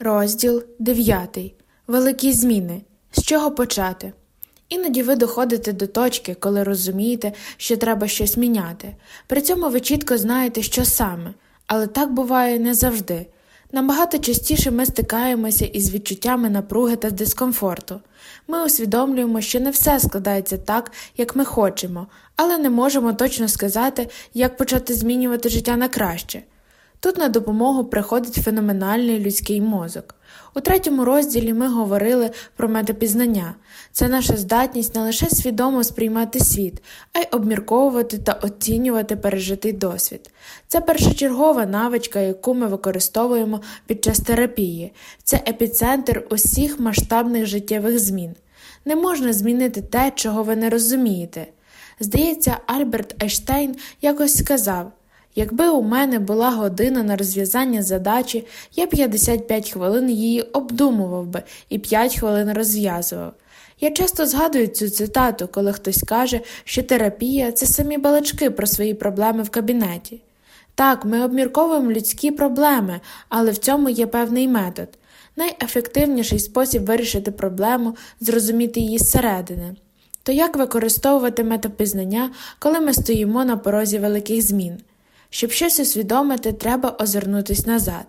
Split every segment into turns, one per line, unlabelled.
Розділ 9. Великі зміни. З чого почати? Іноді ви доходите до точки, коли розумієте, що треба щось міняти. При цьому ви чітко знаєте, що саме, але так буває не завжди. Набагато частіше ми стикаємося із відчуттями напруги та дискомфорту. Ми усвідомлюємо, що не все складається так, як ми хочемо, але не можемо точно сказати, як почати змінювати життя на краще. Тут на допомогу приходить феноменальний людський мозок. У третьому розділі ми говорили про метапізнання це наша здатність не лише свідомо сприймати світ, а й обмірковувати та оцінювати пережитий досвід. Це першочергова навичка, яку ми використовуємо під час терапії, це епіцентр усіх масштабних життєвих змін. Не можна змінити те, чого ви не розумієте. Здається, Альберт Ейштейн якось сказав. Якби у мене була година на розв'язання задачі, я 55 хвилин її обдумував би і 5 хвилин розв'язував. Я часто згадую цю цитату, коли хтось каже, що терапія це самі балачки про свої проблеми в кабінеті. Так, ми обмірковуємо людські проблеми, але в цьому є певний метод. Найефективніший спосіб вирішити проблему зрозуміти її зсередини. То як використовувати метапізнання, коли ми стоїмо на порозі великих змін? Щоб щось усвідомити, треба озирнутись назад.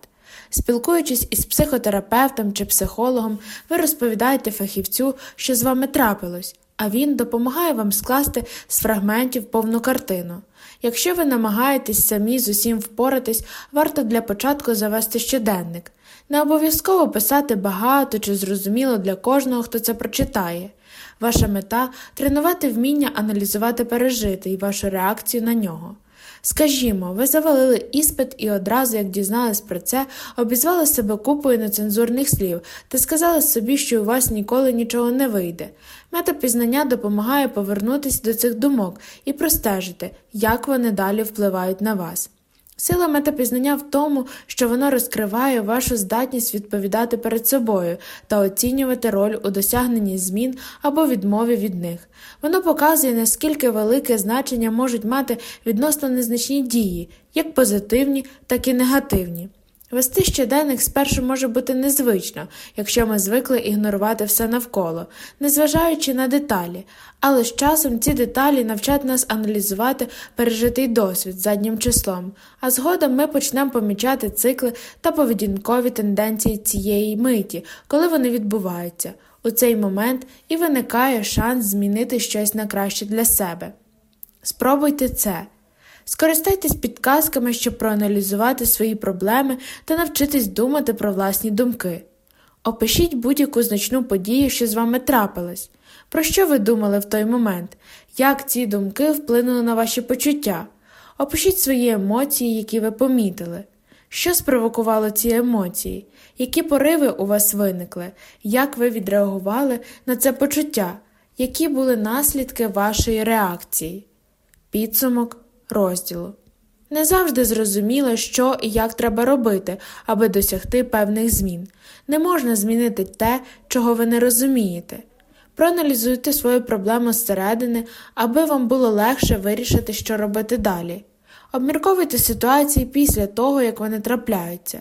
Спілкуючись із психотерапевтом чи психологом, ви розповідаєте фахівцю, що з вами трапилось, а він допомагає вам скласти з фрагментів повну картину. Якщо ви намагаєтесь самі з усім впоратись, варто для початку завести щоденник. Не обов'язково писати багато чи зрозуміло для кожного, хто це прочитає. Ваша мета тренувати вміння аналізувати пережити і вашу реакцію на нього. Скажімо, ви завалили іспит і одразу, як дізнались про це, обізвали себе купою нецензурних слів та сказали собі, що у вас ніколи нічого не вийде. Метапізнання допомагає повернутися до цих думок і простежити, як вони далі впливають на вас. Сила метапізнання в тому, що воно розкриває вашу здатність відповідати перед собою та оцінювати роль у досягненні змін або відмові від них. Воно показує, наскільки велике значення можуть мати відносно незначні дії, як позитивні, так і негативні. Вести щоденник спершу може бути незвично, якщо ми звикли ігнорувати все навколо, незважаючи на деталі, але з часом ці деталі навчать нас аналізувати пережитий досвід заднім числом, а згодом ми почнемо помічати цикли та поведінкові тенденції цієї миті, коли вони відбуваються. У цей момент і виникає шанс змінити щось на краще для себе. Спробуйте це. Скористайтесь підказками, щоб проаналізувати свої проблеми та навчитись думати про власні думки. Опишіть будь-яку значну подію, що з вами трапилась. Про що ви думали в той момент? Як ці думки вплинули на ваші почуття? Опишіть свої емоції, які ви помітили. Що спровокувало ці емоції? Які пориви у вас виникли? Як ви відреагували на це почуття? Які були наслідки вашої реакції? Підсумок розділу. Не завжди зрозуміло, що і як треба робити, аби досягти певних змін. Не можна змінити те, чого ви не розумієте. Проаналізуйте свою проблему зсередини, аби вам було легше вирішити, що робити далі. Обмірковуйте ситуації після того, як вони трапляються.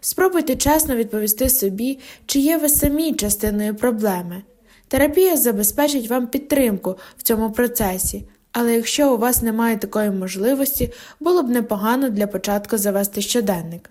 Спробуйте чесно відповісти собі, чи є ви самі частиною проблеми. Терапія забезпечить вам підтримку в цьому процесі, але якщо у вас немає такої можливості, було б непогано для початку завести щоденник.